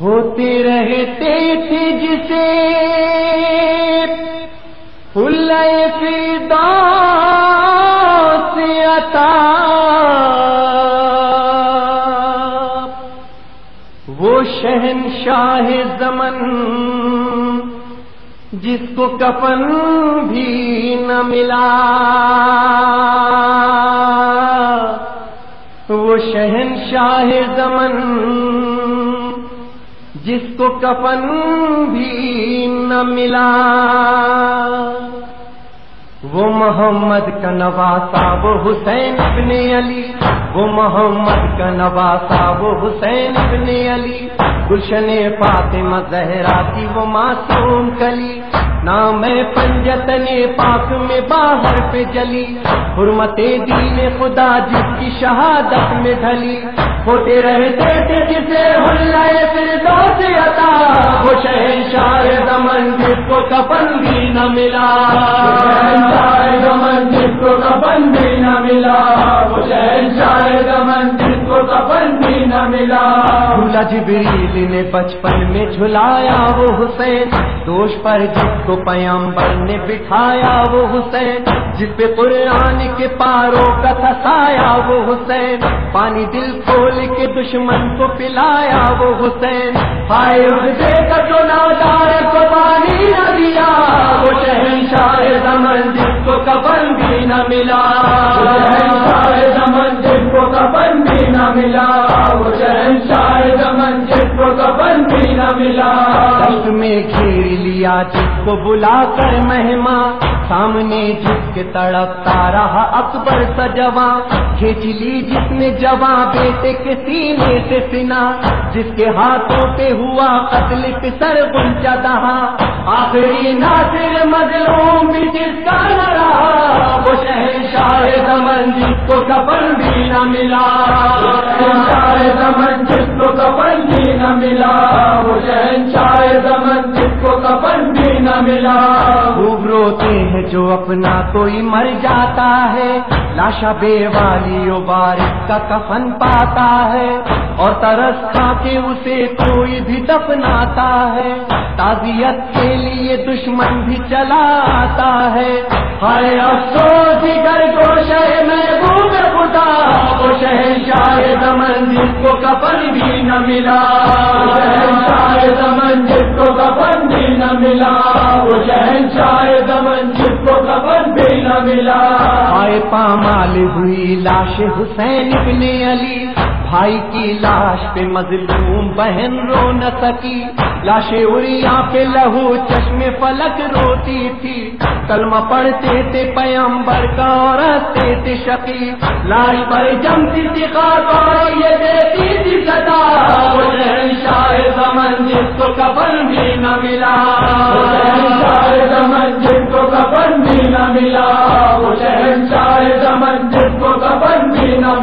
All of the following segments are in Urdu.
ہوتے رہتے تھے جسے فل فدا سے عطا۔ وہ شہنشاہ زمن جس کو کفن بھی نہ ملا۔ وہ شہنشاہ زمن جس کو کفن بھی نہ ملا۔ وہ محمد کا نواسا وہ حسین ابن علی۔ وہ محمد کا نواسا وہ حسین ابن علی۔ گلشن فاطمہ زہرا کی وہ معصوم کلی۔ نام پنجتن پاک میں باہر پہ جلی۔ حرمت دین خدا جس کی شہادت میں ڈھلی۔ ہوتے رہتے تھے جسے ہلائے پھر دو سے عطا۔ وہ شہنشاہ زمن جس کو کفن بھی نہ ملا۔ زمن جس کو کفن بھی نہ ملا۔ وہ شہنشاہ زمن جس کو کفن نہ ملا۔ جھولا جبریل نے بچپن میں جھلایا وہ حسین۔ دوش پر جس کو پیامبر نے بٹھایا وہ حسین۔ جس پہ قرآن کے پاروں کا تھسایا وہ حسین۔ پانی دل کھول کے دشمن کو پلایا وہ حسین۔ ہائے دے کا جو نادار کو پانی نہ دیا۔ وہ شہنشاہ زمن جس کو کفن بھی نہ ملا۔ بھی میں گھیر لیا جس کو بلا کر مہما۔ سامنے جس کے تڑپتا رہا اکبر سجوا کھینچ لی جس نے جواں بیٹے کے سینے سے سنا۔ جس کے ہاتھوں پہ ہوا قتل پسر گنچا دہا۔ آخری ناصر مظلوم بھی جس کا نہ رہا۔ وہ شہنشاہ زمن جس کو کفن بھی نہ ملا۔ شہنشاہ زمن جس کو کفن بھی نہ ملا زمن، جس کو کفن بھی نہ ملا۔ خوب روتے ہیں جو اپنا کوئی مر جاتا ہے۔ لاشا بے والی بارش کا کفن پاتا ہے۔ اور ترس کھا کے اسے کوئی بھی دفناتا ہے۔ تعزیت کے لیے دشمن بھی چلا آتا ہے۔ ہائے افسوس گر کو شہ وہ شہنشاہ زمن جس کو کفن بھی نہ ملا۔ ہائے پامال ہوئی لاش حسین ابن علی۔ بھائی کی لاش پہ مظلوم بہن رو نہ سکی۔ لاش اریا پہ لہو چشم فلک روتی تھی۔ کلمہ پڑھتے تھے پیمبر کا اور ہنستے تھے شکی لاش پر جمتی تھی خاص یہ دیتی تھی سدا وہ شاہ زمن جس کو کفن بھی نہ ملا۔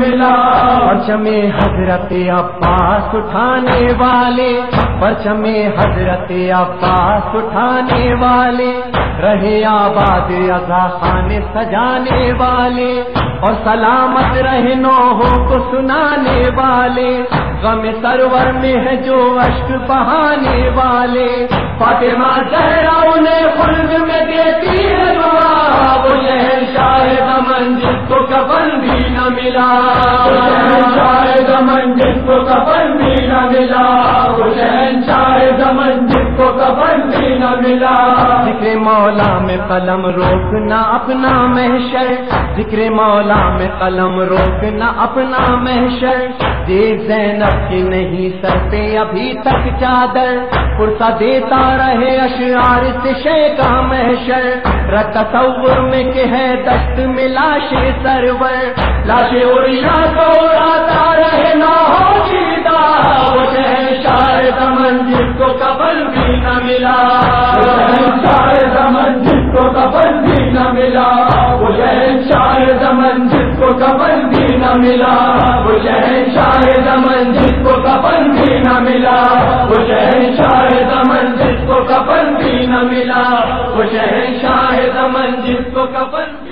ملا۔ پرچم حضرت عباس اٹھانے والے۔ پرچم حضرت عباس اٹھانے والے۔ رہے آباد ازا خانے سجانے والے۔ اور سلامت رہے نوحوں کو سنانے والے۔ غم سرور میں ہے جو اشک بہانے والے۔ فاطمہ زہرا انہیں خلد میں ملا وہ شہنشاہ زمن جس کو کفن بھی نہ ملا ذکر مولا میں قلم روکنا اپنا محشر، ذکر مولا میں قلم روکنا اپنا محشر۔ دیکھ زینب کی نہیں سر پہ ابھی تک چادر پرسا دیتا رہے اشعار سے شے کا محشر۔ رت تصور میں کہ ہے دست میں لاش سرور لاشے لاش اڑیا کو اڑاتا نہ ملا، وہ شہنشاہ دمن جس کو کپن بھی نہ ملا، وہ شہنشاہ دمن جس کو کپن بھی نہ ملا، وہ شہنشاہ دمن جس کو کپن بھی